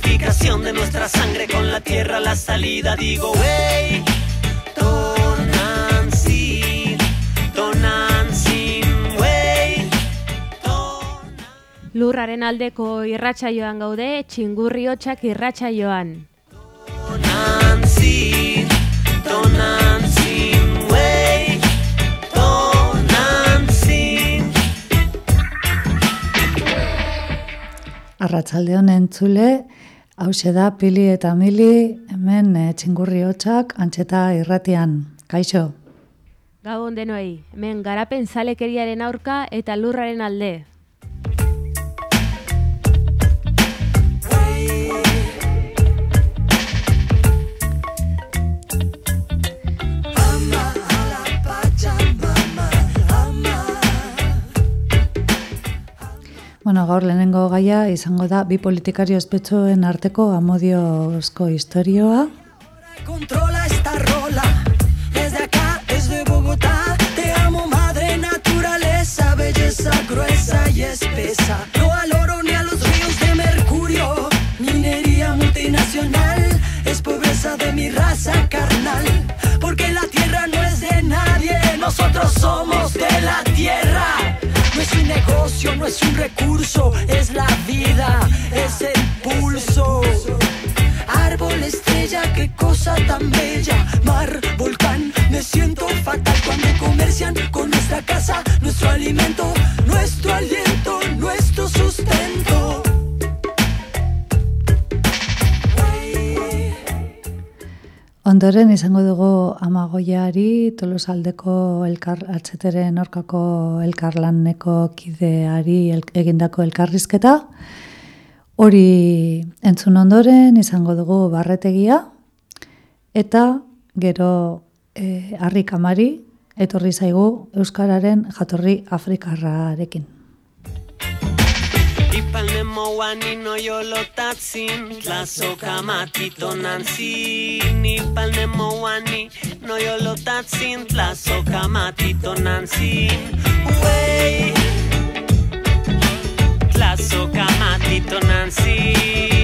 unificación de nuestra sangre con la tierra la salida. Digo, wey, Tonantzin, Tonantzin, wey, Tonantzin. Lurraren aldeko irratsaioan gaude, txingurri hotxak irratsaioan. Tonantzin, Tonantzin, wey, Tonantzin. Arratsalde honen entzule, hause da pili eta mili, hemen e, txingurri hotxak, antxeta irratian. Kaixo, Gabon denoi, hemen garapen zalekeriaren aurka eta lurraren alde. Bueno, gaur lehenengo gaia izango da bi politikario espetxoen arteko amodiozko historioa. Controla esta rola. Desde acá, desde Bogotá. Te amo, madre naturaleza. Belleza gruesa y espesa. No al oro ni a los ríos de mercurio. Minería multinacional. Es pobreza de mi raza carnal. Porque la tierra no es de nadie. Nosotros somos de la tierra. Negocio, no es un recurso. Es la vida, es el pulso. Árbol, estrella, qué cosa tan bella. Mar, volcán, me siento fatal cuando comercian con nuestra casa, nuestro alimento, nuestro aliento, Ondoren izango dugu amagoiari, tolosaldeko elkar, atzeteren orkako elkarlaneko kideari el, egindako elkarrizketa. Hori entzun ondoren izango dugu barretegia, eta gero e, harrikamari etorri zaigu Euskararen jatorri Afrikarrarekin. Palmemo guanino yolo tatsin, tlazoka matito nansi. Ni palmemo guani, no yolo tatsin, tlazoka matito nansi. Wey, tlazoka matito nansi.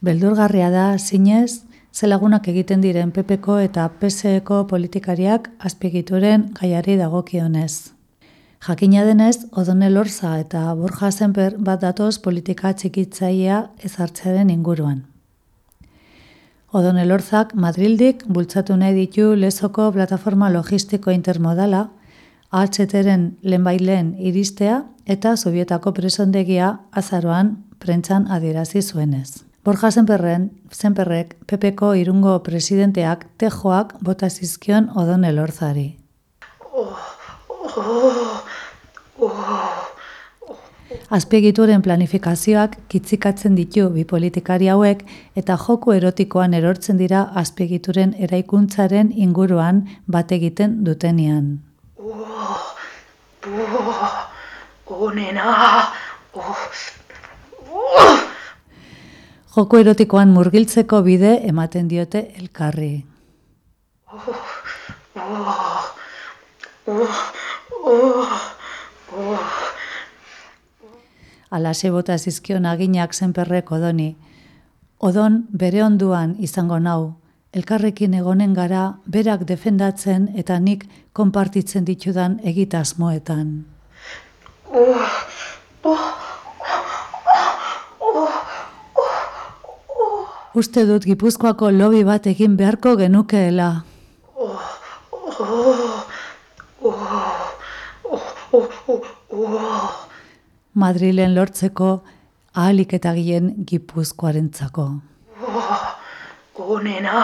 Beldurgarria da, zinez, zelagunak egiten diren PPko eta PSeko politikariak azpigituren gaiari dagokionez. Jakina denez, Odone Lorza eta Borja Zenper bat datoz politika txikitzaia ezartzearen inguruan. Odone Lorzak Madrildik bultzatu nahi ditu lezoko plataforma logistiko intermodala, AHT-ren lehenbailen iristea eta sovietako presondegia azaroan prentsan adierazi zuenez. Borja Zenperren, Zenperrek PPko irungo presidenteak tejoak bota zizkion Odone Lorzari. Azpiegituren planifikazioak kitzikatzen ditu bi politikari hauek eta joku erotikoan erortzen dira azpiegituren eraikuntzaren inguruan bat egiten dutenian. Onena, Joko erotikoan murgiltzeko bide ematen diote elkarri. Alase bota zizkion aginak zenperrek odoni. Odon bere onduan izango nau, elkarrekin egonen gara berak defendatzen eta nik konpartitzen ditudan egitasmoetan. Uste dut Gipuzkoako lobi bat egin beharko genukeela. Madrilen lortzeko ahalik eta gien Gipuzkoarentzako. onena,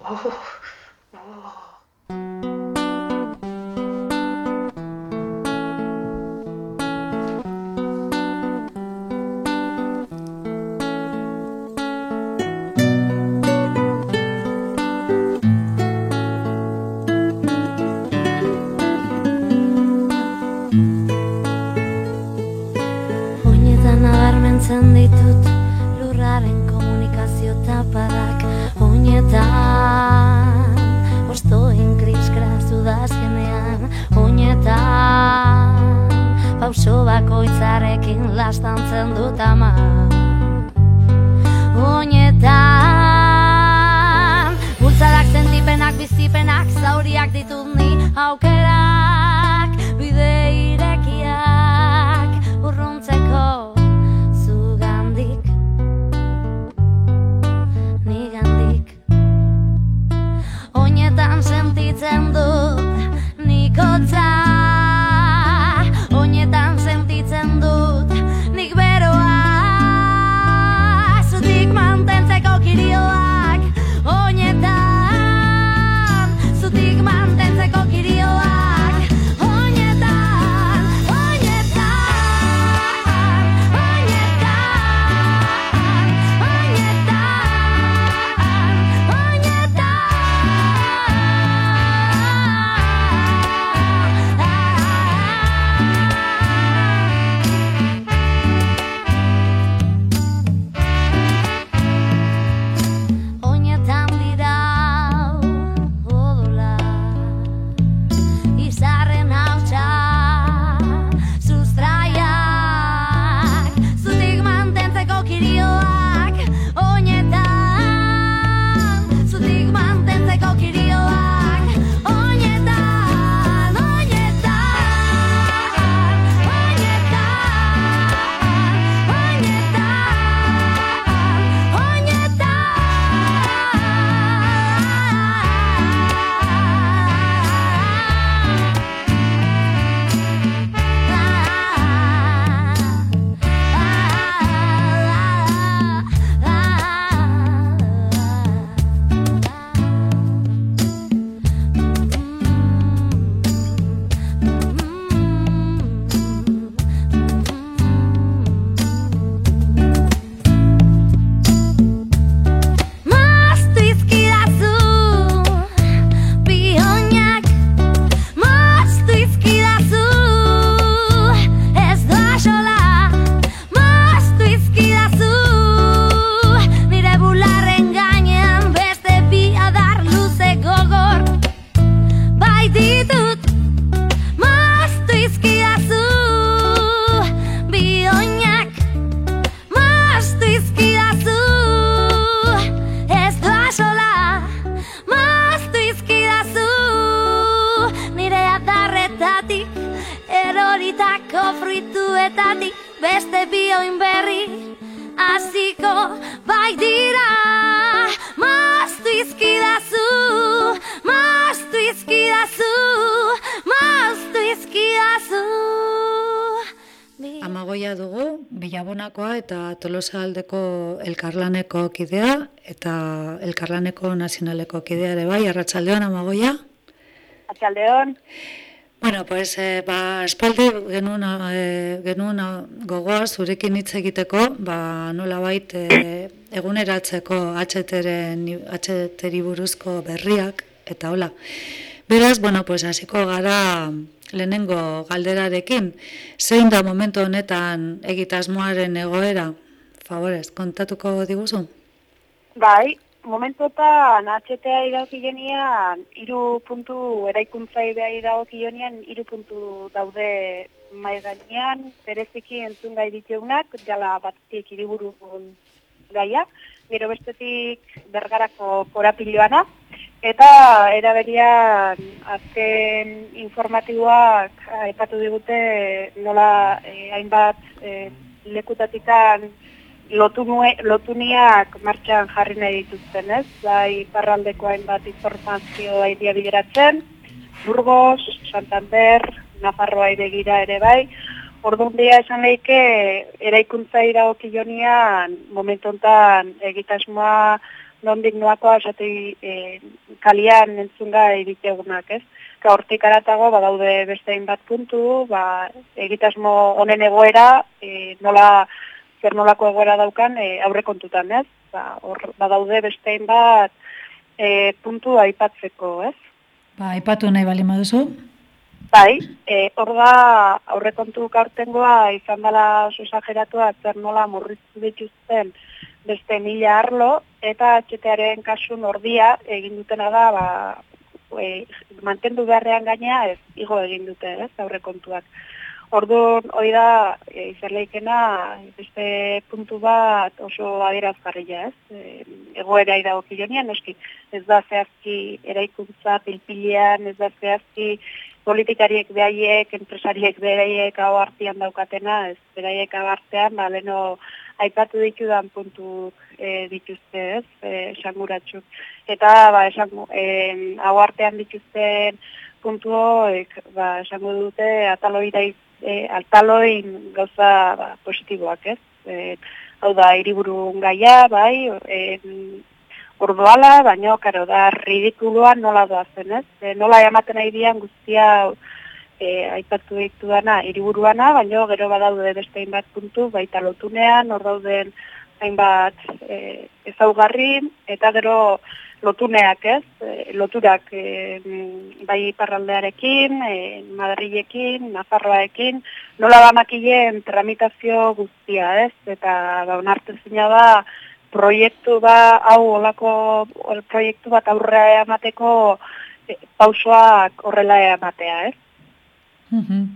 Oinetan nabarmentzen ditut lurraren komunikazio tapadak Oinetan. Ostoen kriskraz udazkenean Oinetan. Pauso bakoitzarekin lastantzen dut ama. Oinetan. Bultzadak sentipenak bizipenak zauriak ditut ni aukerak eta Tolosa aldeko elkarlaneko kidea eta elkarlaneko nazionaleko kidea ere bai, arratsaldean Amagoia. Atxaldeon, Bueno, pues, e, ba, espaldi genuen, e, genuen gogoa zurekin hitz egiteko, ba, nola bait, e, eguneratzeko atxeteren, atxeteri buruzko berriak, eta hola. Beraz, bueno, pues, hasiko gara lehenengo galderarekin, zein da momentu honetan egitasmoaren egoera? Favorez, kontatuko diguzu? Bai, momentotan HTA idauki genian, iru puntu eraikuntza idea idauki genian, iru puntu daude mai gainean, bereziki entzun gai diteunak, jala batetik iriburu gaia, gero bestetik bergarako korapiloana, eta eraberian azken informatiboak aipatu digute nola eh, hainbat eh, lekutatikan lotu, nue, lotu niak martxan jarri nahi dituzten, ez? Bai, parraldeko hainbat informazio aidia bideratzen, Burgos, Santander, Nafarroa begira ere bai, Orduan dia esan lehike, eraikuntza iraoki jonian, momentontan egitasmoa nondik noakoa esate e, kalian entzunga egitegunak, ez? Ka hortik aratago, badaude beste bat puntu, ba, egitasmo honen egoera, e, nola zer nolako egoera daukan e, aurre kontutan, ez? Ba, hor, badaude beste bat e, puntu aipatzeko, ez? Ba, aipatu nahi bali maduzu? Bai, e, hor da aurre kontu gaurtengoa izan dela susageratua zer nola murriztu dituzten beste mila arlo, eta atxetearen kasun ordia egin dutena da, ba, e, mantendu beharrean gainea ez, igo egin dute, ez, aurre kontuak. Orduan, hori da, e, izan beste puntu bat oso adierazgarria, ez? E, egoera ida okilonian, eski, ez da zehazki eraikuntza pilpilean, ez da zehazki politikariek behaiek, enpresariek behaiek hau artian daukatena, ez behaiek hau artean, ba, leno, aipatu ditudan puntu e, dituzte, ez, e, esanguratxuk. Eta, ba, esan, e, hau artean dituzten puntu ba, esango dute, ataloi e, altaloin gauza ba, positiboak, ez? E, hau da, iriburu gaia, bai, e, orduala, baina, karo, da, ridikulua nola doazen, ez? E, nola ematen nahi dian guztia e, aipatu ditu dana, iriburuana, baina gero badaude beste bat puntu, baita lotunean, hor dauden hainbat e, ezaugarri, eta gero lotuneak ez, e, loturak e, bai parraldearekin, e, Madrilekin, Nafarroaekin, nola bamakileen tramitazio guztia ez, eta ba, onartu zina da proiektu ba, hau olako proiektu bat aurrea emateko e, pausoak horrela ematea ez. Mm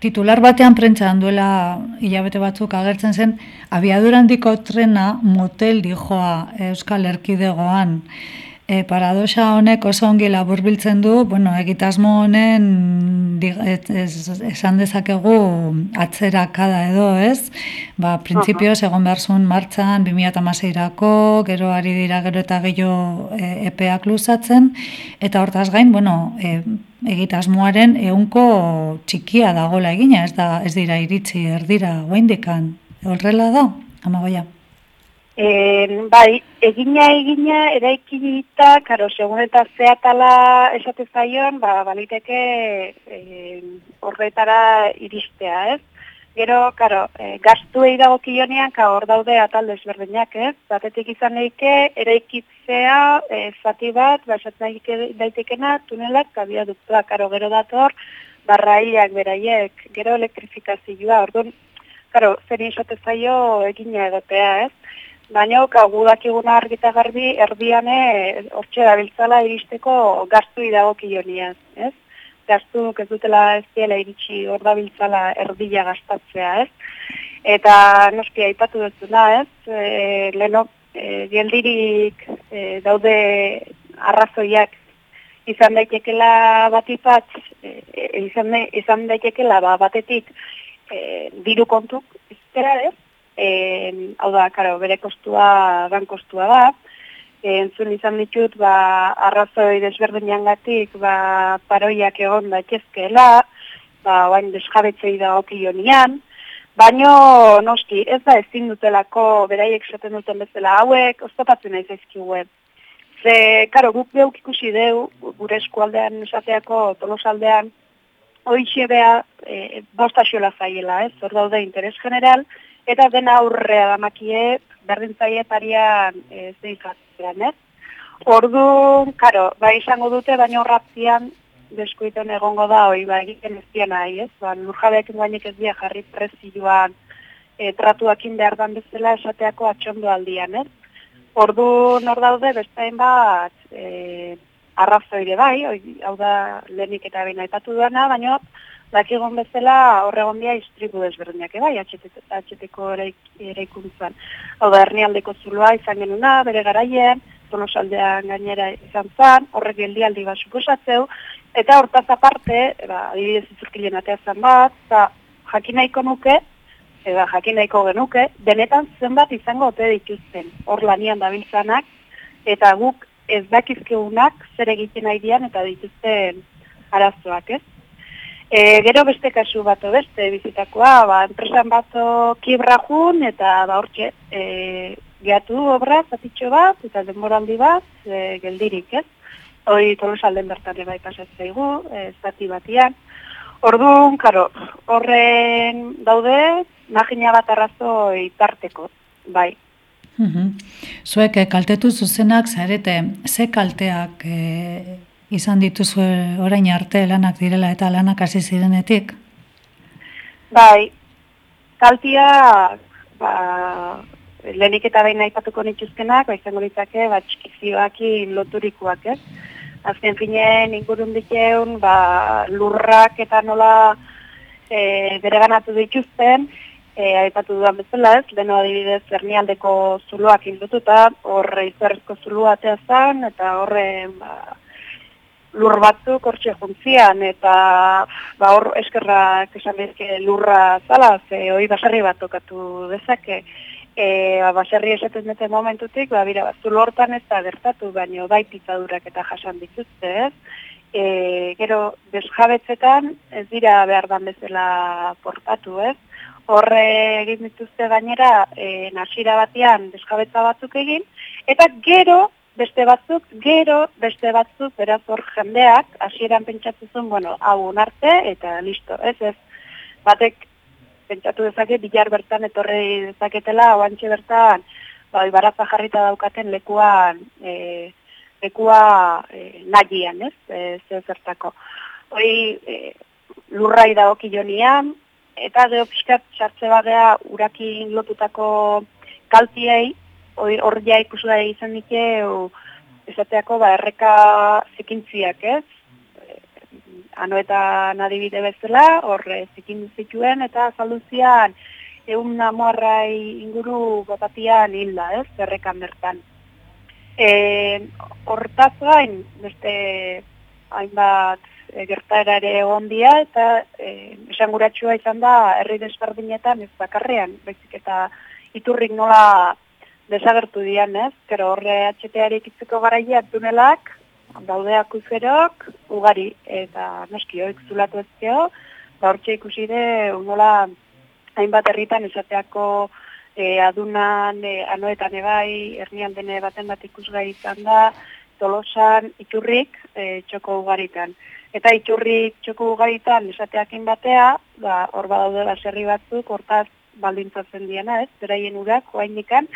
titular batean prentza duela hilabete batzuk agertzen zen, abiadurandiko trena motel dijoa Euskal Erkidegoan. E, paradoxa honek oso ongi laburbiltzen du, bueno, egitasmo honen esan dezakegu atzerakada edo, ez? Ba, printzipioz egon behar zuen martxan 2008-erako, gero ari dira gero eta gehiago e, epeak luzatzen, eta hortaz gain, bueno, e, egitasmoaren ehunko txikia dagola egina, ez da ez dira iritsi erdira guaindikan. Horrela da, amagoia? E, bai, egina egina eraikita, karo, segun eta zeatala esate zaion, ba, baliteke e, horretara iristea, ez? Gero, karo, e, gaztu egi dago kionean, ka hor daude atal desberdinak, ez? Batetik izan leike, eraikitzea, e, zati bat, basat daitekena, tunelak, kabia duktua, karo, gero dator, barraiak beraiek, gero elektrifikazioa, orduan, karo, zer isote zaio egina egotea, ez? Baina, ka, gudak iguna argita garbi, erdiane, hortxe dabiltzala iristeko gaztu dago kionean, ez? gaztuk ez dutela ez diela iritsi hor da biltzala erdila gastatzea, ez? Eta noski aipatu dutuna, ez? E, Leno, e, geldirik e, daude arrazoiak izan daitekela batipat, e, e, izan, izan daitekela ba, batetik e, diru kontuk ez? E, hau da, karo, bere kostua, gan kostua da, entzun izan ditut ba, arrazoi desberdinan gatik ba, paroiak egon da txezkeela, ba, oain desjabetzei da okionian, baino noski ez da ezin dutelako beraiek esaten duten bezala hauek, oztopatzen nahi zaizkiuen. Ze, karo, guk beuk ikusi deu, gure eskualdean esateako tolosaldean, hoixe beha e, bostaxiola zaiela, ez? Hor daude interes general, eta dena aurrea damakie berdin zaie parian e, zein ez? Ordu, karo, bai izango dute, baina horratzian deskuiten egongo da, hoi, ba, egiten ez diena, ez? Ba, lurjabeak ingoainik ez dia jarri prezioan e, tratuakin behar dan bezala esateako atxondo aldian, ez? Ordu nor daude bestein bat e, arrazoire bai, oi, hau da lehenik eta baina aipatu duena, baina dakigun bezala horregon dia istribu desberdinak bai, atxeteko ere ikuntzan. Hau da, hernialdeko zuloa izan genuna, bere garaien, tolosaldean gainera izan zan, horrek geldialdi bat suposatzeu, eta hortaz aparte, ba, adibidez izurkilen atea bat, eta jakinaiko nuke, eta jakin nahiko genuke, denetan zenbat izango ote dituzten, hor lanian dabiltzanak, eta guk ez dakizkeunak zer egiten nahi dian eta dituzten arazoak, ez? E, gero beste kasu bato beste bizitakoa, ba, enpresan bato kibra jun, eta ba, hortxe, e, gehatu obra, zatitxo bat, eta denboraldi bat, e, geldirik, ez? Hoi tolosalden bertan bai pasatzeigu, e, zati batian. Orduan, karo, horren daude, magina bat arrazo itarteko, bai. Mm Zuek, eh, kaltetu zuzenak, zarete, ze kalteak e, izan dituzu orain arte lanak direla eta lanak hasi zirenetik? Bai, kaltia, ba, lehenik eta behin aipatuko nituzkenak, ba, izango ditzake, ba, txikizioakin loturikoak, ez? Azken finen, ingurun dikeun, ba, lurrak eta nola e, bere ganatu dituzten, e, aipatu dudan bezala ez, deno adibidez ernialdeko zuloak indututa, horre izarrezko zulua atea zan, eta horre ba, lur batzuk hortxe juntzian, eta ba, hor eskerra esan bezke lurra zala, ze hoi basarri bat tokatu dezake, e, ba, basarri esaten dute momentutik, ba, bira, zulo hortan ez da gertatu, baino bai pitadurak eta jasan dituzte ez, e, gero desjabetzetan ez dira behar dan bezala portatu ez, horre egin dituzte gainera e, nasira batean deskabetza batzuk egin, eta gero, beste batzuk, gero, beste batzuk, beraz hor jendeak, hasieran pentsatzen zuen, bueno, hau arte eta listo, ez ez, batek pentsatu dezake, bilar bertan etorri dezaketela, hau antxe bertan, bai, baratza jarrita daukaten lekuan, e, lekua e, nagian, ez, e, zertako. Hoi, e, lurrai da okilonian, eta gero pixkat sartze badea urakin lotutako kaltiei, hor ja ikusu da izan dike, esateako ba, erreka zikintziak ez, ano eta nadibide bezala, hor zikin zituen eta salduzian egun namoarrai inguru batatian hilda ez, errekan bertan. E, hortaz gain, beste hainbat e, gertaera ere egon dia, eta e, esanguratsua izan da herri desberdinetan ez bakarrean, baizik eta iturrik nola desagertu dian, ez? Kero horre atxeteari ikitzeko garaia tunelak, daude akuzerok, ugari, eta noski hoik zulatu ezkeo, ba hortxe ikusi de, nola hainbat herritan esateako e, adunan, e, anoetan ebai, hernian dene baten bat ikusgai izan da, tolosan iturrik e, txoko ugaritan. Eta iturri txoko ugaritan esateakin batea, ba, hor badaude baserri batzuk, hortaz baldintzatzen diana, ez, beraien urak, oainikan,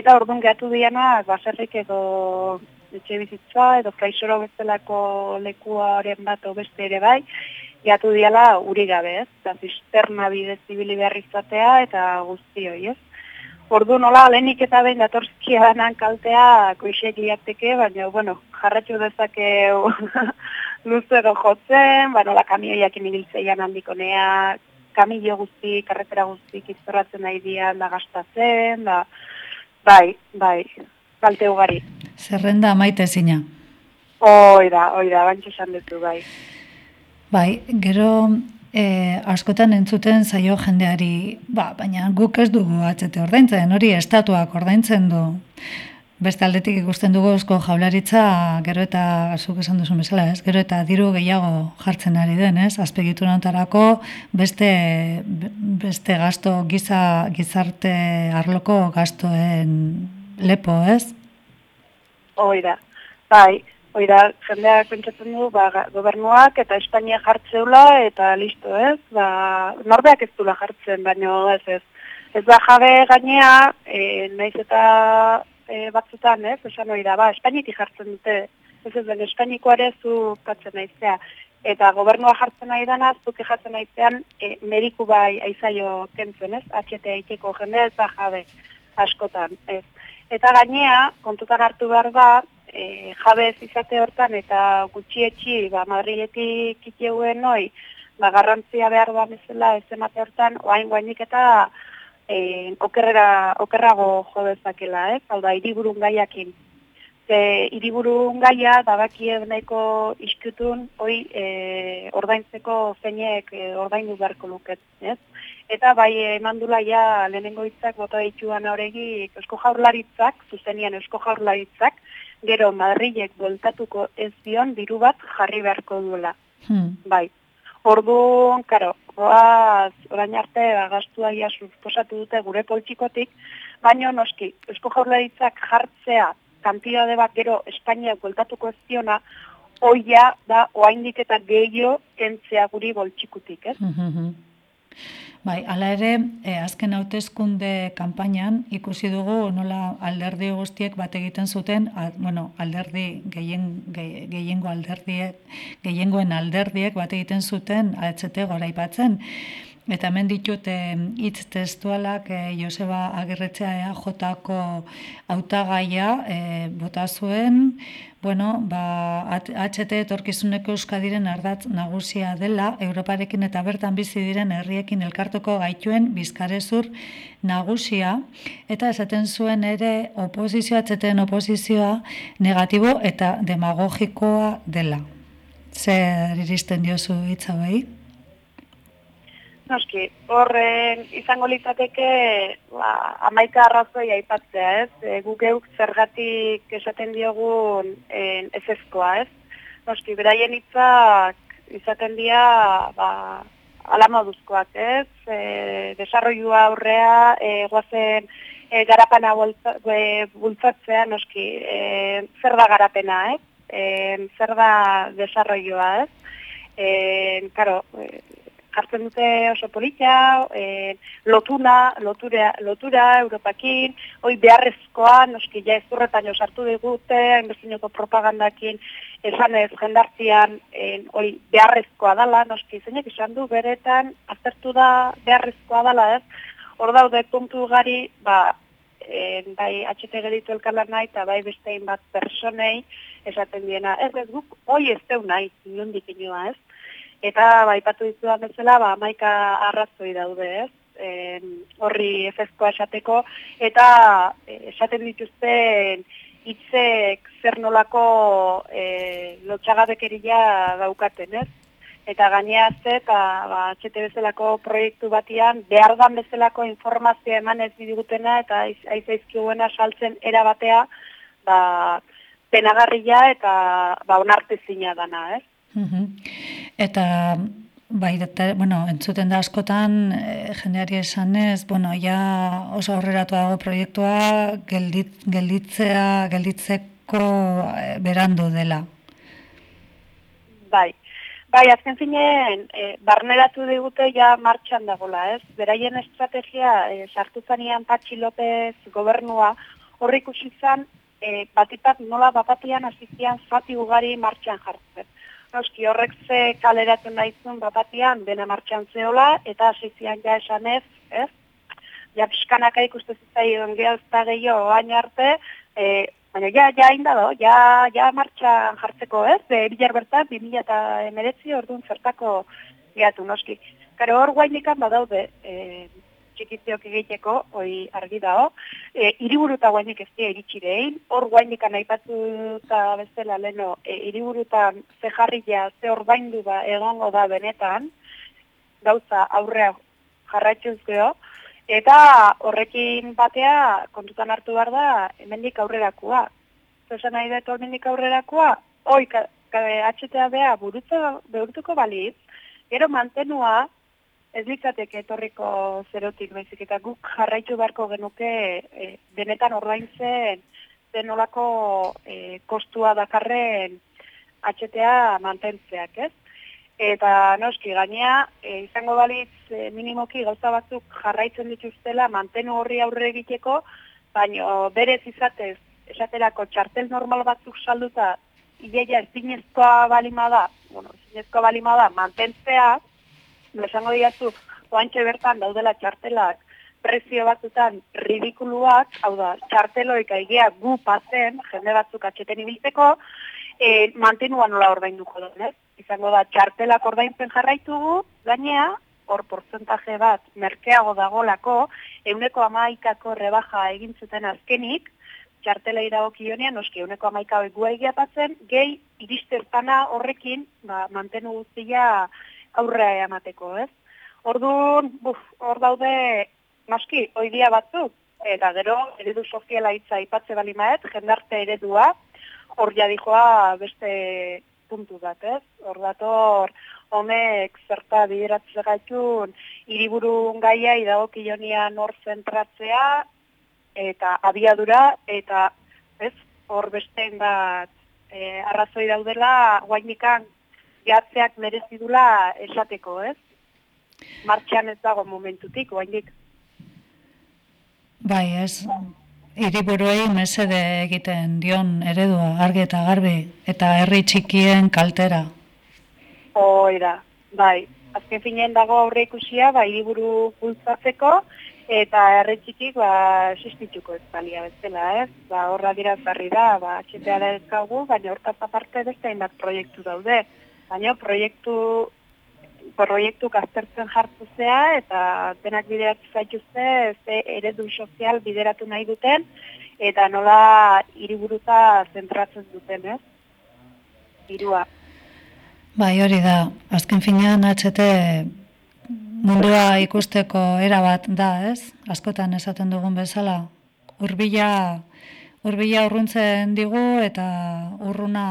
eta ordun gatu diana, baserrik edo etxe bizitza, edo fraixoro bezalako lekuaren bat beste ere bai, gatu diala uri gabe, ez, eta zisterna bidez zibili behar izatea, eta guztioi, ez. Ordu nola, lehenik eta behin datorzkia danan kaltea koixek liateke, baina, bueno, jarratxo dezake luzero jotzen, ba, nola kamioiak inibiltzeian handikonea, kamio guzti, karretera guzti, iztorratzen nahi dian, da gastatzen, da, bai, bai, kalte ugari. Zerrenda maite zina. Oi da, oi da, bantxe esan duzu, bai. Bai, gero e, askotan entzuten zaio jendeari, ba, baina guk ez dugu atzete ordaintzen, hori estatuak ordaintzen du. Beste aldetik ikusten dugu eusko jaularitza gero eta zuk esan duzu bezala, ez? Gero eta diru gehiago jartzen ari den, ez? Azpegitu notarako beste beste gasto giza gizarte arloko gastoen lepo, ez? Hoi da. Bai, hori da, jendeak pentsatzen du, ba, gobernuak eta Espainia jartzeula eta listo, ez? Ba, norbeak ez dula jartzen, baino ez ez. Ez da jabe gainea, e, naiz eta e, batzutan, ez? Esan hori da, ba, Espainitik jartzen dute, ez ez den Espainikoa ere zu katzen naizea. Eta gobernua jartzen nahi dana, zuke jartzen naizean, e, mediku bai aizaio kentzen, ez? HTA iteko jendea ez da jabe askotan, ez. Eta gainea, kontutan hartu behar da, e, jabe ez izate hortan eta gutxietxi, ba, Madriletik iteuen noi, ba, garrantzia behar da bezala ez emate hortan, oain guainik eta e, okerrera, okerrago jo dezakela, ez? Hau da, hiriburun gaiakin. Ze hiriburun gaia, dabakie nahiko iskutun, hoi e, ordaintzeko zeinek e, ordaindu beharko luket, ez? Eta bai emandula ja lehenengo hitzak bota dituan horregi Eusko Jaurlaritzak, zuzenian Eusko Jaurlaritzak, gero Madrilek voltatuko ez dion diru bat jarri beharko duela. Hmm. Bai. Orduan, karo, goaz, orain arte, ba, gastua ia suposatu dute gure poltsikotik, baino noski, Eusko Jaurlaritzak jartzea kantidade bat gero Espainiak bueltatuko ez diona, oia da oaindik eta gehiago kentzea guri boltsikutik, ez? Mhm. Bai, hala ere, e, azken hauteskunde kanpainan ikusi dugu nola alderdi guztiek bat egiten zuten, a, bueno, alderdi gehien, ge- gehiengo alderdiek, gehiengoen alderdiek bat egiten zuten AHT goraipatzen. Eta hemen ditut eh, hitz testualak eh, Joseba Agirretzea EAJ-ko hautagaia eh, bota zuen, bueno, ba, HT etorkizuneko Euskadiren ardatz nagusia dela, Europarekin eta bertan bizi diren herriekin elkartuko gaituen bizkarezur nagusia, eta esaten zuen ere oposizioa, HTen oposizioa negatibo eta demagogikoa dela. Zer iristen diozu hitza bai? Noski, horren izango litzateke ba, amaika arrazoi aipatzea, ez? E, guk geuk zergatik esaten diogun en, ezezkoa, ez? Noski, beraien hitzak izaten dira ba, ala moduzkoak, ez? E, desarrollua aurrea, e, guazen e, garapena bultza- e, bultzatzea, noski, e, zer da garapena, ez? E, zer da desarrollua, ez? E, karo, e, jartzen dute oso polita, e, lotuna, lotura, lotura Europakin, hoi beharrezkoa, noski ja ezurretan jo sartu digute, hainbestinoko propagandakin, esan ez jendartzian, en, hoi beharrezkoa dala, noski zeinek esan du beretan, aztertu da beharrezkoa dala ez, hor daude puntu gari, ba, en, bai HT geritu elkarlana eta bai bestein bat personei esaten diena, ez ez guk, hoi ez deu nahi, inondik inoa ez, Eta baipatu dizudan bezala, ba, maika arrazoi daude, ez? En, horri efezkoa esateko, eta e, esaten dituzten hitzek zer nolako e, lotxagabekeria daukaten, ez? Eta gainea ze, eta ba, txete bezalako proiektu batian, behar dan bezalako informazioa eman ez digutena, eta aiz- aizaizkiguena saltzen erabatea, ba, penagarria eta ba, onartezina dana, ez? Mhm. Eta bai, eta, bueno, entzuten da askotan e, jendeari esanez, bueno, ja oso aurreratu dago proiektua geldit, gelditzea, gelditzeko e, berandu dela. Bai. Bai, azken finean, e, barneratu digute ja martxan dagola, ez? Beraien estrategia e, sartu zanean Patxi López gobernua horri ikusi zan, e, batipat nola bapatian azizian zati ugari martxan jartzen. Noski horrek ze kaleratzen daizun bapatian dena martxan zeola eta azizian ja esanez, ez? Ja pixkanaka ikuste zitzaion gehazta gehiago bain arte, e, baina ja, ja inda do, ja, ja martxan jartzeko, ez? E, bilar bertan, 2000 eta emeretzi orduan zertako gehatu noski. Karo hor guainikan badaude, e, txikizioak egiteko, hoi argi dago, e, iriburuta guainik ez dira iritsirein, hor guainikan aipatuta bezala leno, e, iriburutan ze jarria, ze ordaindu ba egongo da benetan, gauza aurrea jarraitzuz geho, eta horrekin batea kontutan hartu behar da hemendik aurrerakoa. Zesan nahi dut hemendik aurrerakoa, hoi, ka, ka, HTA bea burutza, burutuko balitz, gero mantenua ez litzateke etorriko zerotik baizik eta guk jarraitu beharko genuke e, benetan ordaintzen zenolako e, kostua dakarren HTA mantentzeak, ez? Eta noski gainea e, izango balitz e, minimoki gauza batzuk jarraitzen dituztela mantenu horri aurre egiteko, baino berez izatez esaterako txartel normal batzuk salduta ideia ezinezkoa balima da, bueno, ezinezkoa balima da mantentzea, esango diazu, oantxe bertan daudela txartelak prezio batzutan ridikuluak, hau da, txarteloik aigia gu pazen, jende batzuk atxeten ibiltzeko, e, mantenua nola ordainduko duen, ez? Izango da, txartelak ordaintzen jarraitugu, gainea, hor porcentaje bat merkeago dagolako, euneko amaikako rebaja egintzuten azkenik, txartela iragoki jonean, noski, euneko amaika hoi egia patzen, gehi, iristeztana horrekin, ba, mantenu guztia aurrea emateko, ez? Orduan, buf, hor daude Maski, hoi dia batzuk, eta gero, eredu soziala hitza ipatze bali maet, jendarte eredua, hor jadikoa beste puntu bat, ez? Hor dator, homek zerta bideratze gaitun, iriburun gaia idagoki jonia nor zentratzea, eta abiadura, eta ez, hor beste bat e, arrazoi daudela, guainikan jatzeak merezidula esateko, ez? Martxan ez dago momentutik, guainik. Bai, ez, hiriburuei mesede egiten dion eredua, argi eta garbi, eta herri txikien kaltera. Oira, bai, azken finen dago aurre ikusia, bai, hiriburu bultzatzeko, eta herri txikik, ba, sistitzuko ez balia bezala, ez? Ba, horra dira zarri da, ba, txetea da ezkagu, baina hortaz aparte beste proiektu daude. Baina proiektu proiektu aztertzen jartu zea eta denak bideratu zaituzte ze eredu sozial bideratu nahi duten eta nola hiriburuta zentratzen duten, ez? Hirua. Bai, hori da. Azken finean HT mundua ikusteko era bat da, ez? Askotan esaten dugun bezala. Urbila urbila urruntzen digu eta urruna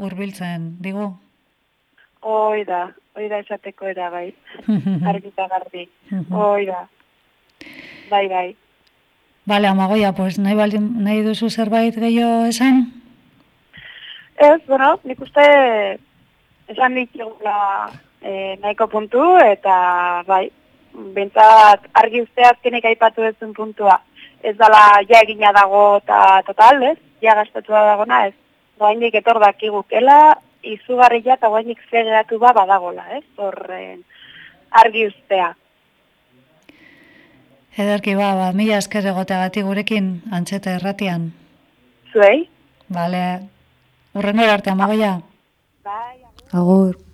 hurbiltzen digu. Hoi da, hoi da esateko era bai, argita garbi, hoi da, bai, bai. Bale, amagoia, pues, nahi, baldi, nahi duzu zerbait gehiago esan? Ez, bueno, nik uste esan ditugula e, nahiko puntu, eta bai, bentsat argi uste azkenik aipatu ezun puntua. Ez dala ja egina dago eta total, ez? Ja gastatu da dagona, ez? Doa etor dakigukela, izugarria eta guainik zegeratu ba badagola, ez? Horren argi ustea. Ederki ba, ba, mila esker egoteagatik gurekin antxeta erratian. Zuei? Bale, urren arte, amagoia? Bai, agur.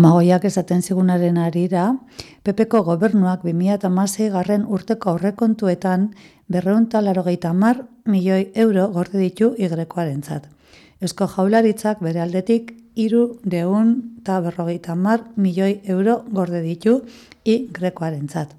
Amagoiak esaten zigunaren arira, PPko gobernuak 2006 garren urteko aurrekontuetan berreuntalarrogeita mar milioi euro gorde ditu igrekoaren zat. Eusko jaularitzak bere aldetik iru deun eta berrogeita mar milioi euro gorde ditu i grekoaren zat.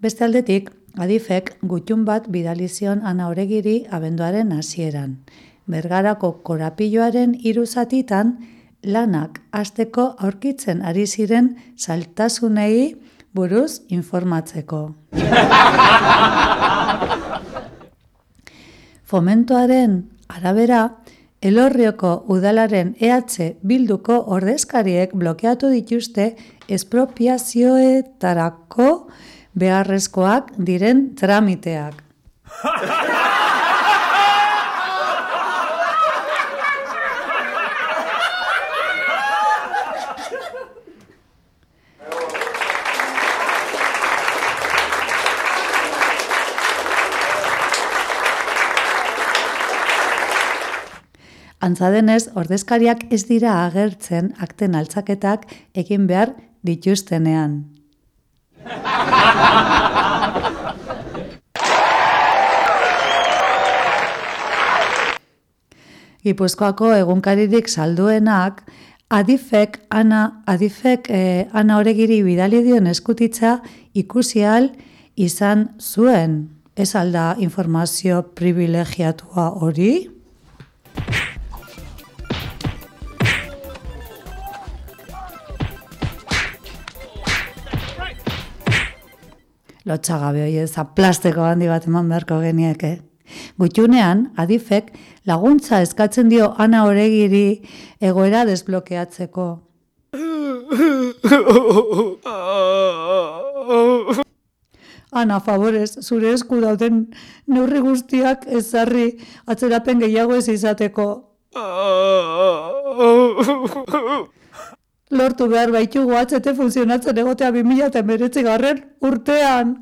Beste aldetik, adifek gutxun bat bidalizion ana horegiri abenduaren hasieran. Bergarako korapilloaren hiru zatitan, lanak hasteko aurkitzen ari ziren saltasunei buruz informatzeko. Fomentoaren arabera, Elorrioko udalaren EH bilduko ordezkariek blokeatu dituzte espropiazioetarako beharrezkoak diren tramiteak. Antzadenez, ordezkariak ez dira agertzen akten altzaketak egin behar dituztenean. Gipuzkoako egunkaririk salduenak adifek ana adifek eh, ana oregiri bidali dion eskutitza ikusi al izan zuen. Ez alda informazio privilegiatua hori? Lotxagabe hoi ez plasteko handi bat eman beharko genieke. Gutxunean, adifek laguntza eskatzen dio ana oregiri egoera desblokeatzeko. Ana, favorez, zure esku dauden neurri guztiak ezarri atzerapen gehiago ez izateko. Lortu behar baitu guatzete funtzionatzen egotea 2000 garren urtean.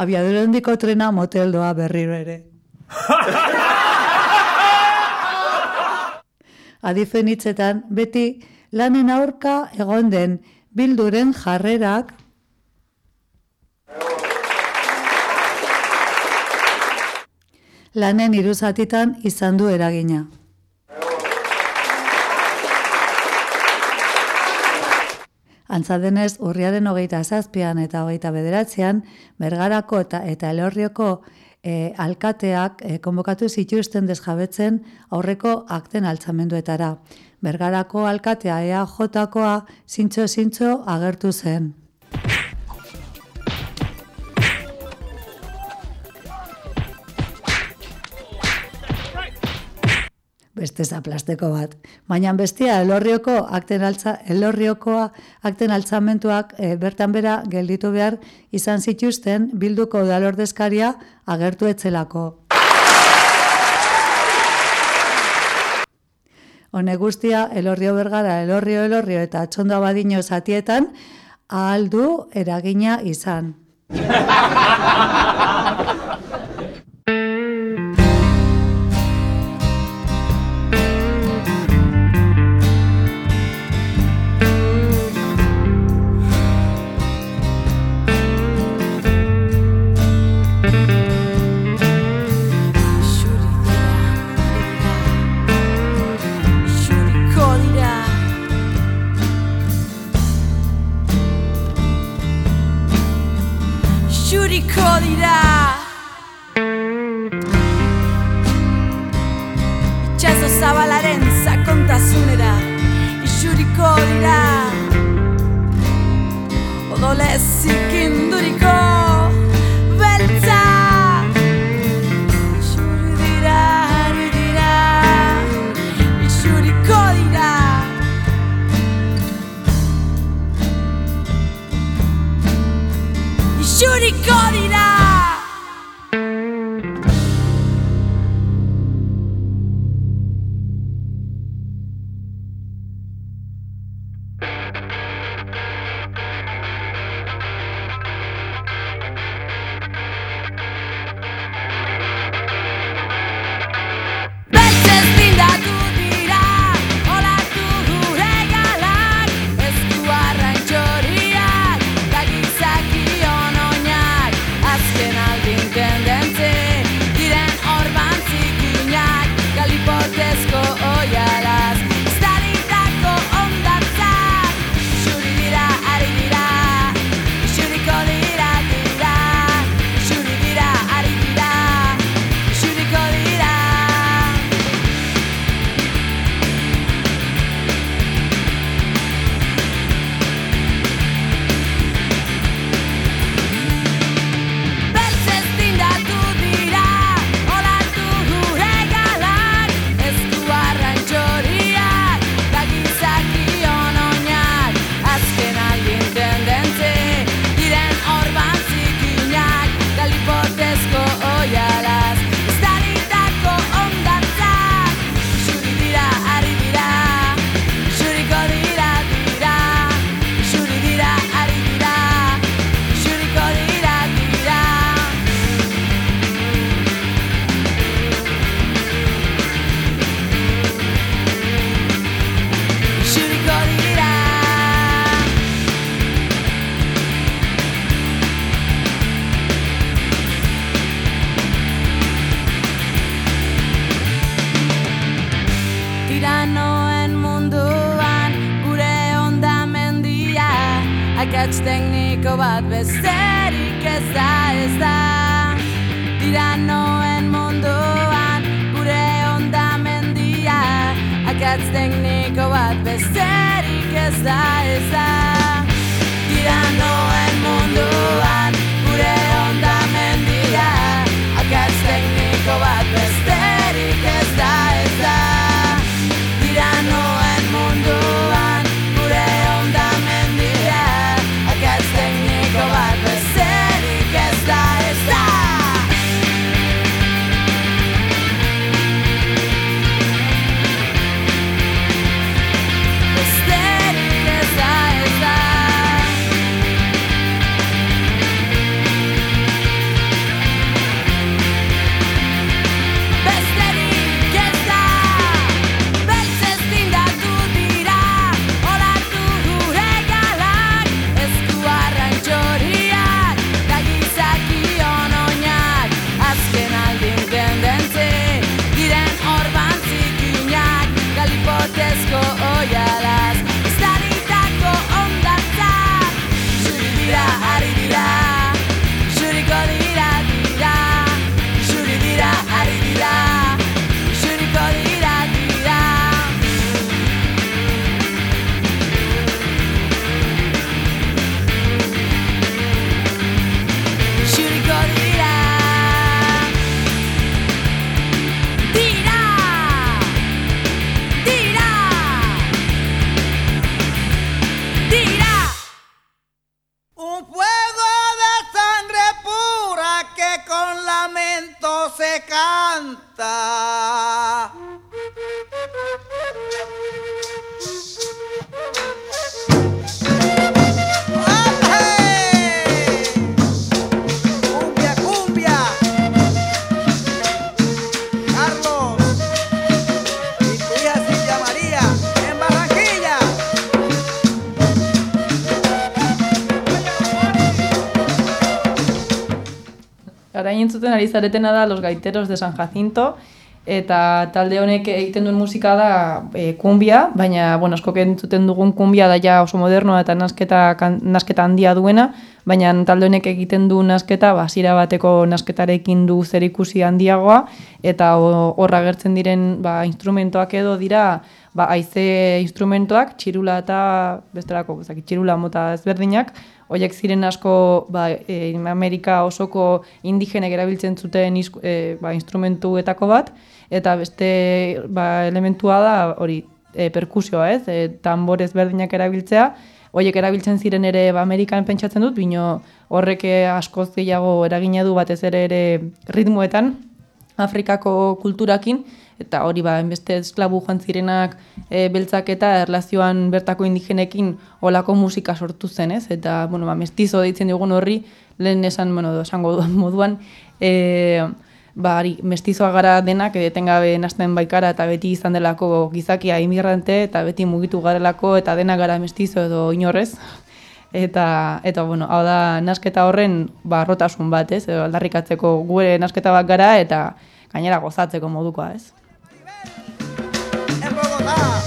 Abiadura handiko trena moteldoa berriro ere. Adifen hitzetan, beti lanen aurka egon den bilduren jarrerak lanen iruzatitan izan du eragina. Antzadenez, urriaren hogeita zazpian eta hogeita bederatzean, bergarako eta eta elorrioko e, alkateak e, konbokatu zituzten desjabetzen aurreko akten altzamenduetara. Bergarako alkatea EAJ-koa zintxo-zintxo agertu zen. Beste zaplasteko bat. Baina bestia elorrioko akten altza, elorriokoa akten altzamentuak e, bertan bera gelditu behar izan zituzten bilduko udalordezkaria agertu etzelako. Hone guztia, elorrio bergara, elorrio, elorrio eta atxondo abadino zatietan, ahaldu eragina izan. iriko dira. Itxaso zabalaren zakontasunera Ixuriko dira. Entzuten ari zaretena da Los Gaiteros de San Jacinto, eta talde honek egiten duen musika da e, kumbia, baina, bueno, askok entzuten dugun kumbia da ja oso modernoa eta nasketa, nasketa handia duena, baina talde honek egiten du nasketa, ba, hasiera bateko nasketarekin du zerikusi handiagoa, eta ho- hor agertzen diren ba, instrumentoak edo dira, ba, haize instrumentoak, txirula eta bestelako, ezakit, txirula mota ezberdinak, Hoiek ziren asko ba, e, Amerika osoko indigenek erabiltzen zuten isku- e, ba, instrumentuetako bat, eta beste ba, elementua da hori e, perkusioa, ez? E, tambor ezberdinak erabiltzea, Hoiek erabiltzen ziren ere ba, Amerikan pentsatzen dut, bino horrek askoz gehiago eragina du batez ere ere ritmoetan, Afrikako kulturakin, eta hori ba, beste esklabu joan zirenak e, beltzak eta erlazioan bertako indigenekin olako musika sortu zen, ez? Eta, bueno, ba, mestizo deitzen dugun horri, lehen esan, bueno, esango duan moduan, e, ba, hori, mestizoa gara denak, etengabe nazten baikara eta beti izan delako gizakia imigrante eta beti mugitu garelako eta dena gara mestizo edo inorrez. Eta, eta bueno, hau da nasketa horren ba, rotasun bat, ez? Edo aldarrikatzeko gure nasketa bat gara eta gainera gozatzeko modukoa, ez? En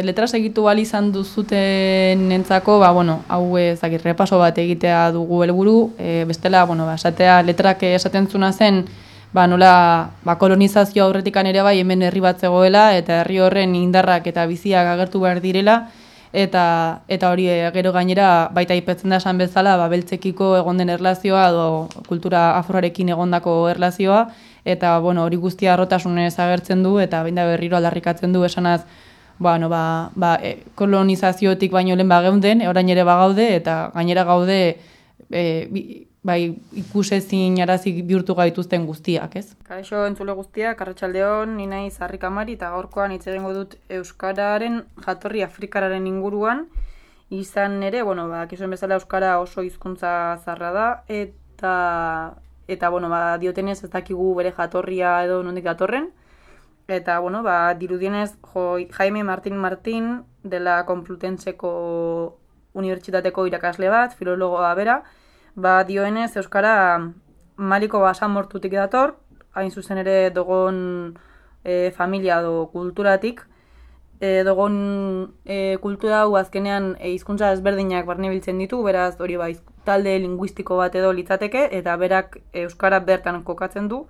e, letra segitu bali izan duzuten entzako, ba, bueno, hau ezakit, repaso bat egitea dugu helburu, e, bestela, bueno, ba, esatea letrak esaten zuna zen, ba, nola ba, kolonizazio aurretikan ere bai hemen herri bat zegoela, eta herri horren indarrak eta biziak agertu behar direla, eta eta hori e, gero gainera baita ipetzen da esan bezala ba beltzekiko egon erlazioa edo kultura afroarekin egondako erlazioa. Eta bueno hori guztia arrotasunez agertzen du eta bainda berriro aldarrikatzen du esanaz bueno, ba, ba, e, kolonizaziotik baino lehen bageunden, orain ere bagaude eta gainera gaude e, bai ikusezin arazik bihurtu gaituzten guztiak, ez? Kaixo entzule guztiak, Arratsaldeon, ni naiz Harrikamari eta gaurkoan hitz egingo dut euskararen jatorri afrikararen inguruan. Izan ere, bueno, ba, bezala euskara oso hizkuntza zarra da eta eta bueno, ba, diotenez ez dakigu bere jatorria edo nondik datorren. Eta bueno, ba, dirudienez jo, Jaime Martin Martin dela Complutentzeko Unibertsitateko irakasle bat, filologoa bera, ba dioenez euskara maliko basamortutik dator, hain zuzen ere dogon e, familia do kulturatik, e, dogon e, kultura hau azkenean e, hizkuntza ezberdinak barne biltzen ditu, beraz hori ba, talde linguistiko bat edo litzateke, eta berak euskara bertan kokatzen du,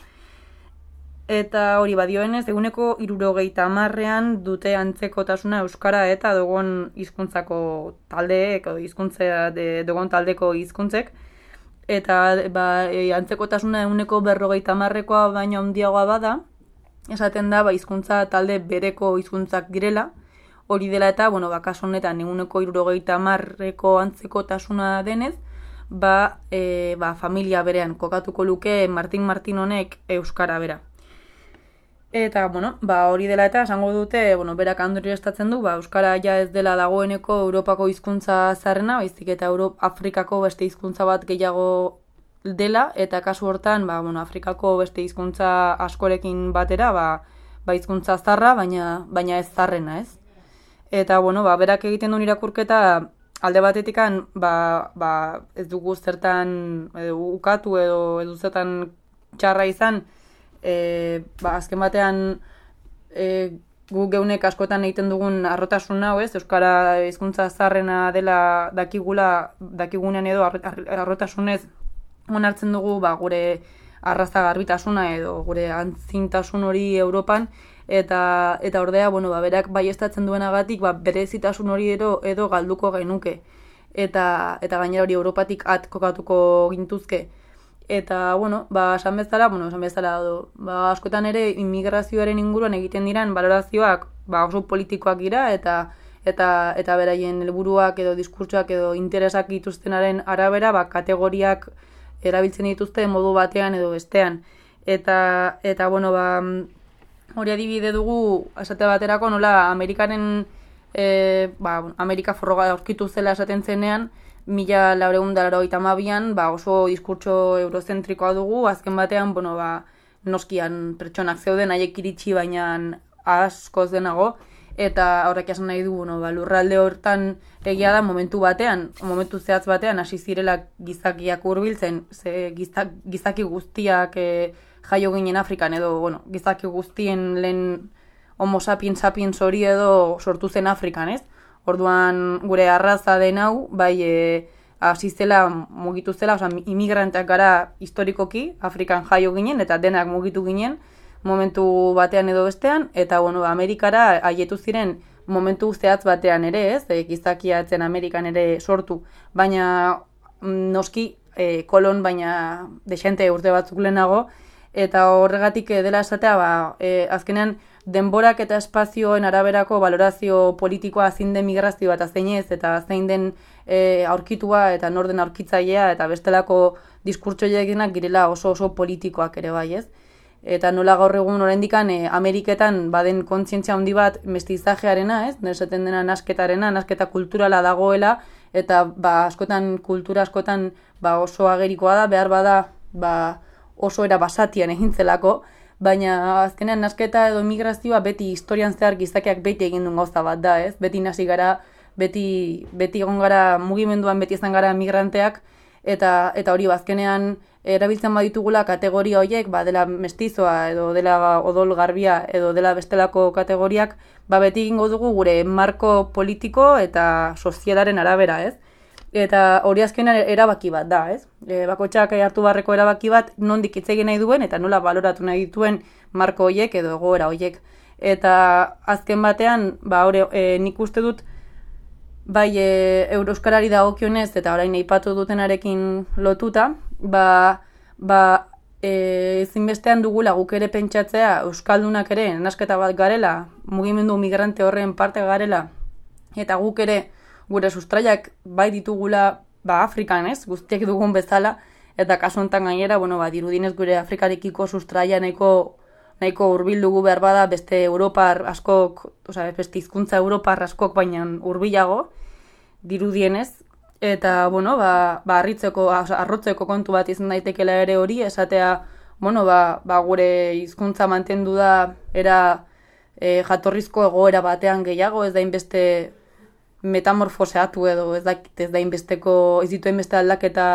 Eta hori badioenez, eguneko irurogeita marrean dute antzekotasuna Euskara eta dogon hizkuntzako taldeek, edo hizkuntza de dogon taldeko hizkuntzek. Eta ba, e, antzekotasuna eguneko berrogeita marrekoa baina handiagoa bada, esaten da ba, hizkuntza talde bereko hizkuntzak direla, hori dela eta, bueno, ba, kaso honetan eguneko irurogeita marreko antzekotasuna denez, ba, e, ba, familia berean kokatuko luke Martin Martin honek Euskara bera. Eta, bueno, ba, hori dela eta esango dute, bueno, berak andori estatzen du, ba, Euskara ja ez dela dagoeneko Europako hizkuntza zarrena, baizik eta Europ, Afrikako beste hizkuntza bat gehiago dela, eta kasu hortan, ba, bueno, Afrikako beste hizkuntza askorekin batera, ba, ba hizkuntza zarra, baina, baina ez zarrena, ez? Eta, bueno, ba, berak egiten duen irakurketa, alde batetikan, ba, ba, ez dugu zertan edo, ukatu edo, edo zertan txarra izan, e, ba, azken batean e, gu geunek askotan egiten dugun arrotasun hau, ez? Euskara hizkuntza zarrena dela dakigula, dakigunean edo arrotasunez onartzen dugu ba, gure arraza garbitasuna edo gure antzintasun hori Europan eta eta ordea, bueno, ba, berak baiestatzen duenagatik, ba, berezitasun hori edo, edo galduko genuke. Eta, eta gainera hori Europatik at kokatuko gintuzke eta bueno, ba esan bezala, bueno, esan bezala do, ba askotan ere immigrazioaren inguruan egiten diran valorazioak ba oso politikoak dira eta eta eta beraien helburuak edo diskurtsoak edo interesak dituztenaren arabera ba kategoriak erabiltzen dituzte modu batean edo bestean. Eta eta bueno, ba hori adibide dugu esate baterako nola Amerikaren e, ba, Amerika forroga aurkitu zela esaten zenean, mila lauregun dara mabian, ba, oso diskurtso eurozentrikoa dugu, azken batean, bueno, ba, noskian pertsonak zeuden, haiek iritsi baina askoz denago, eta horrek esan nahi du, bueno, ba, lurralde hortan egia da momentu batean, momentu zehatz batean, hasi zirela gizakiak hurbiltzen, ze gizak, gizaki guztiak e, jaio ginen Afrikan, edo, bueno, gizaki guztien lehen homo sapiens sapiens hori edo sortu zen Afrikan, ez? Orduan gure arraza den hau, bai e, hasi zela mugitu zela, osea imigranteak gara historikoki Afrikan jaio ginen eta denak mugitu ginen momentu batean edo bestean eta bueno, Amerikara haietu ziren momentu zehatz batean ere, ez? E, gizakia etzen Amerikan ere sortu, baina mm, noski e, kolon baina desente urte batzuk lehenago eta horregatik e, dela esatea ba, e, azkenean denborak eta espazioen araberako valorazio politikoa zein den migrazio bat zein ez, eta zein den e, aurkitua eta norden aurkitzailea eta bestelako diskurtso eginak girela oso oso politikoak ere bai ez. Eta nola gaur egun oraindikan e, Ameriketan baden kontzientzia handi bat mestizajearena, ez? Nesaten dena nasketarena, nasketa kulturala dagoela eta ba askotan kultura askotan ba oso agerikoa da, behar bada ba oso era basatian egintzelako, baina azkenean nasketa edo migrazioa beti historian zehar gizakiak beti egin duen gauza bat da, ez? Beti nasi gara, beti, beti egon gara mugimenduan beti izan gara migranteak, eta eta hori bazkenean erabiltzen baditugula kategoria horiek, ba, dela mestizoa edo dela odol garbia edo dela bestelako kategoriak, ba, beti egingo dugu gure marko politiko eta sozialaren arabera, ez? Eta hori azkenean erabaki bat da, ez? E, bakotxak hartu barreko erabaki bat nondik hitz egin nahi duen eta nola baloratu nahi dituen marko horiek edo egoera horiek. Eta azken batean, ba, hori, e, nik uste dut, bai e, Euroskarari dagokionez eta orain aipatu dutenarekin lotuta, ba, ba e, ezinbestean dugula guk ere pentsatzea Euskaldunak ere nasketa bat garela, mugimendu migrante horren parte garela, eta guk ere gure sustraiak bai ditugula ba, Afrikan ez, guztiak dugun bezala, eta kasu honetan gainera, bueno, ba, dirudinez gure Afrikarekiko sustraia nahiko nahiko hurbil dugu behar bada beste Europar askok, oza, beste hizkuntza Europar askok baina hurbilago dirudienez, eta, bueno, ba, ba arritzeko, arrotzeko kontu bat izan daitekela ere hori, esatea, bueno, ba, ba gure hizkuntza mantendu da, era e, jatorrizko egoera batean gehiago, ez da inbeste metamorfoseatu edo, ez da, ez da inbesteko, ez ditu inbeste aldaketa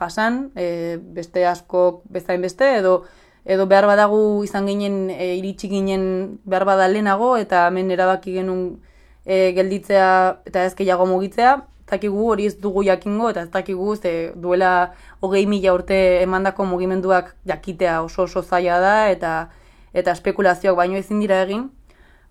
jasan, e, beste asko bezain beste, edo, edo behar badagu izan ginen, e, iritsi ginen behar badalenago, eta hemen erabaki genuen e, gelditzea eta ez gehiago mugitzea, dakigu hori ez dugu jakingo eta ez dakigu ze duela hogei mila urte emandako mugimenduak jakitea oso oso zaila da eta eta espekulazioak baino ezin dira egin.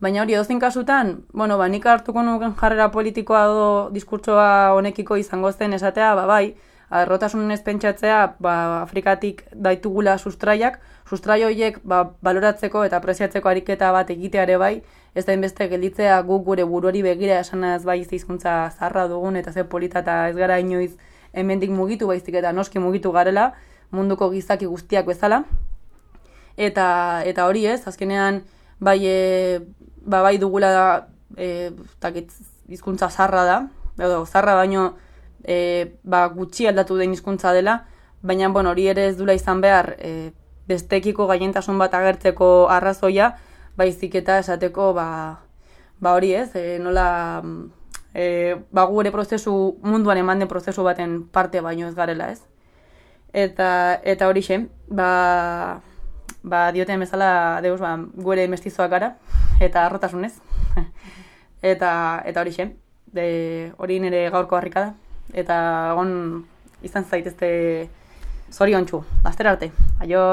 Baina hori edozein kasutan, bueno, ba, nik hartuko nuken jarrera politikoa edo diskurtsoa honekiko izango zen esatea, ba, bai, arrotasun ez pentsatzea, ba, Afrikatik daitugula sustraiak, sustrai horiek ba, baloratzeko eta preziatzeko ariketa bat egiteare bai, ez da inbeste gelditzea guk gure buruari begira esanaz bai hizkuntza zarra dugun eta ze polita eta ez gara inoiz hemendik mugitu baizik eta noski mugitu garela munduko gizaki guztiak bezala. Eta, eta hori ez, azkenean bai, e, ba, bai dugula da, e, hizkuntza zarra da, edo zarra baino e, ba, gutxi aldatu den hizkuntza dela, baina bon, hori ere ez dula izan behar e, bestekiko gaientasun bat agertzeko arrazoia, baizik eta esateko ba, ba hori ez, e, nola e, ba gure prozesu munduan eman den prozesu baten parte baino ez garela ez. Eta, eta hori xe, ba, ba dioten bezala deus ba, gure mestizoak gara, eta arrotasunez. eta, eta hori xe, hori nire gaurko harrika da. Eta egon izan zaitezte zorion txu, arte, aio...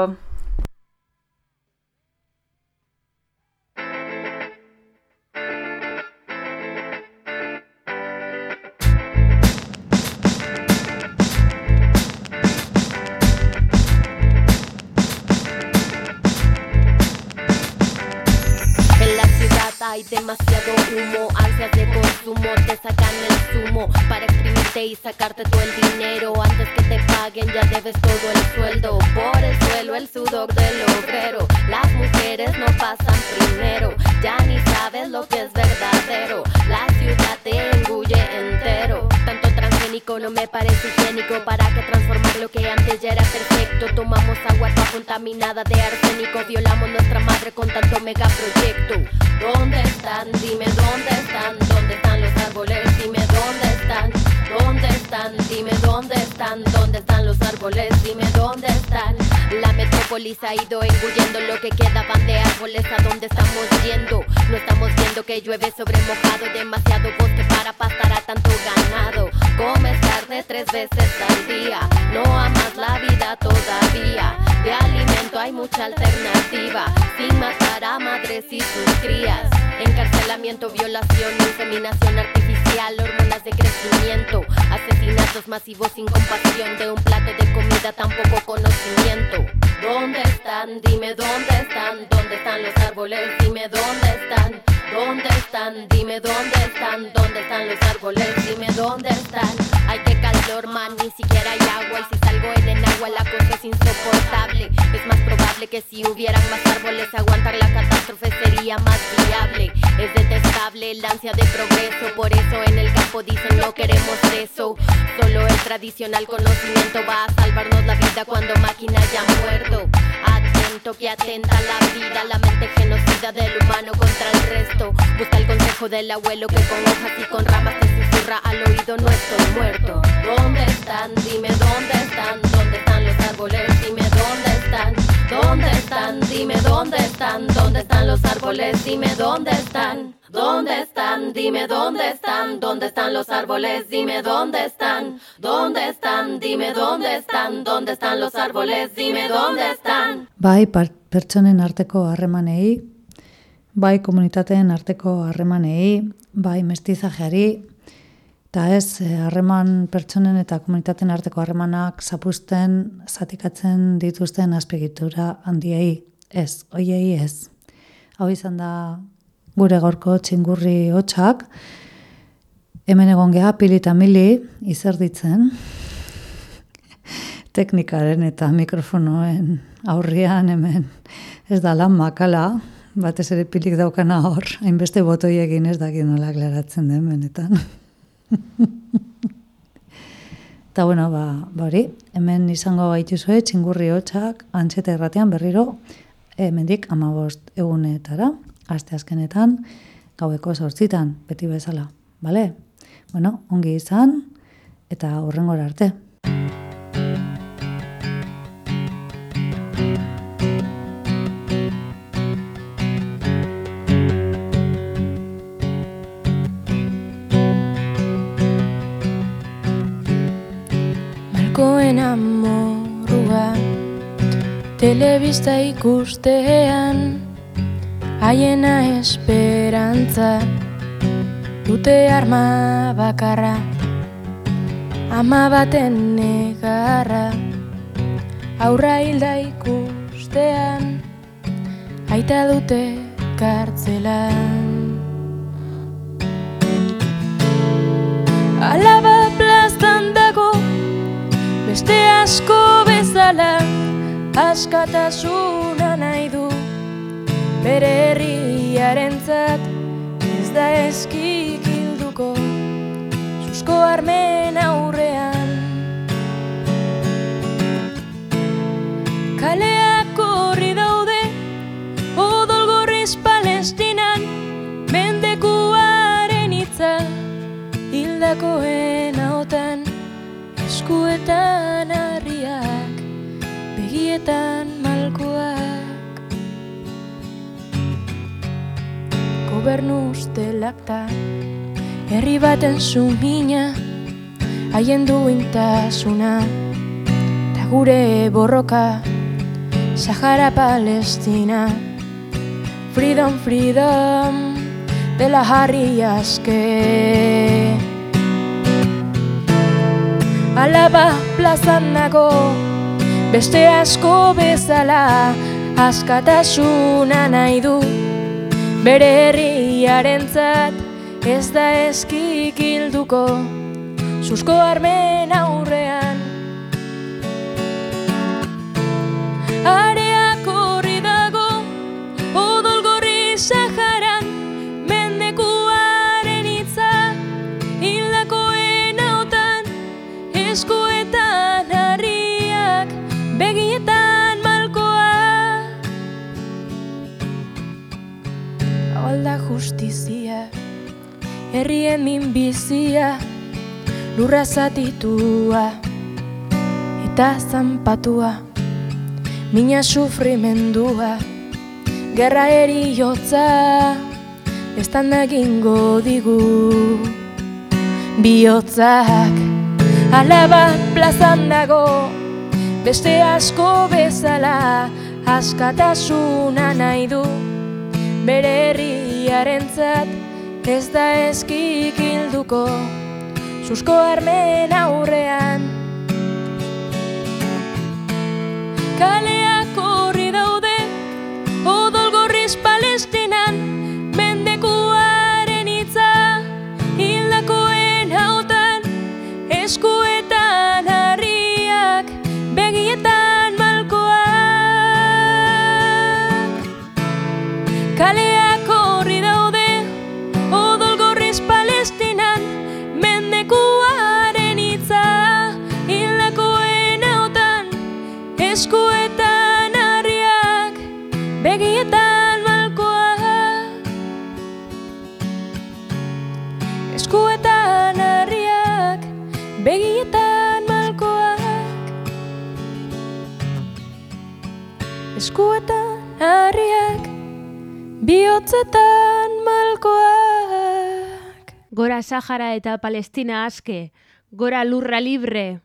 Es más probable que si hubieran más árboles aguantar la catástrofe sería más viable. Es detestable el ansia de progreso, por eso en el campo dicen no queremos eso. Solo el tradicional conocimiento va a salvarnos la vida cuando máquina ya muerto. Atento que atenta la vida, la mente genocida del humano contra el resto. Busca el consejo del abuelo que con hojas y con ramas te susurra al oído no estoy muerto. ¿Dónde están? Dime dónde están, dónde están árboles, dime dónde están, dónde están, dime dónde están, dónde están los árboles, dime dónde están. ¿Dónde están? Dime dónde están, dónde están los árboles, dime dónde están. ¿Dónde están? Dime dónde están, dónde están los árboles, dime dónde están. Bai pertsonen arteko harremanei, bai komunitateen arteko harremanei, bai mestizajeari, eta ez eh, harreman pertsonen eta komunitateen arteko harremanak zapusten, zatikatzen dituzten azpegitura handiei. Ez, hoiei ez. Hau izan da gure gaurko txingurri hotxak, hemen egon geha pili eta mili izerditzen, teknikaren eta mikrofonoen aurrian hemen ez da lan makala, batez ere pilik daukana hor, hainbeste botoi egin ez dakit nola aklaratzen den benetan. Eta bueno, ba, ba hori, hemen izango gaituzue txingurri hotxak antxeta erratean berriro hemendik amabost egunetara, aste azkenetan, gaueko sortzitan, beti bezala, bale? Bueno, ongi izan, eta horrengora arte. Malkoen amorua Telebista ikustean Haiena esperantza Dute arma bakarra Ama baten negarra Aurra hilda ikustean Aita dute kartzelan Beste asko bezala askatasuna nahi du. Bere herriarentzat ez da eskik hilduko Susko armen aurrean. Kaleak horri daude Odol gorriz palestinan Mendekuaren hitza Hildakoen Eskuetan harriak Begietan malkoak Gobernu da Herri baten zumina Haien duintasuna Ta gure borroka Sahara Palestina. Freedom, freedom Dela harri aske Alaba plazan nago Beste asko bezala Askatasuna nahi du. Bere herriarentzat Ez da eskik hilduko Susko armen aurrean. Areak minbizia Lurra zatitua Eta zanpatua. Mina sufrimendua Gerra eriotza Estan egingo digu. Biotzak Alaba plazan dago Beste asko bezala Askatasuna nahi du Bere herriarentzat Ez da eskik hilduko Susko armen aurrean. Kaleak bihotzetan malkoak. Gora Sahara eta Palestina aske, gora lurra libre.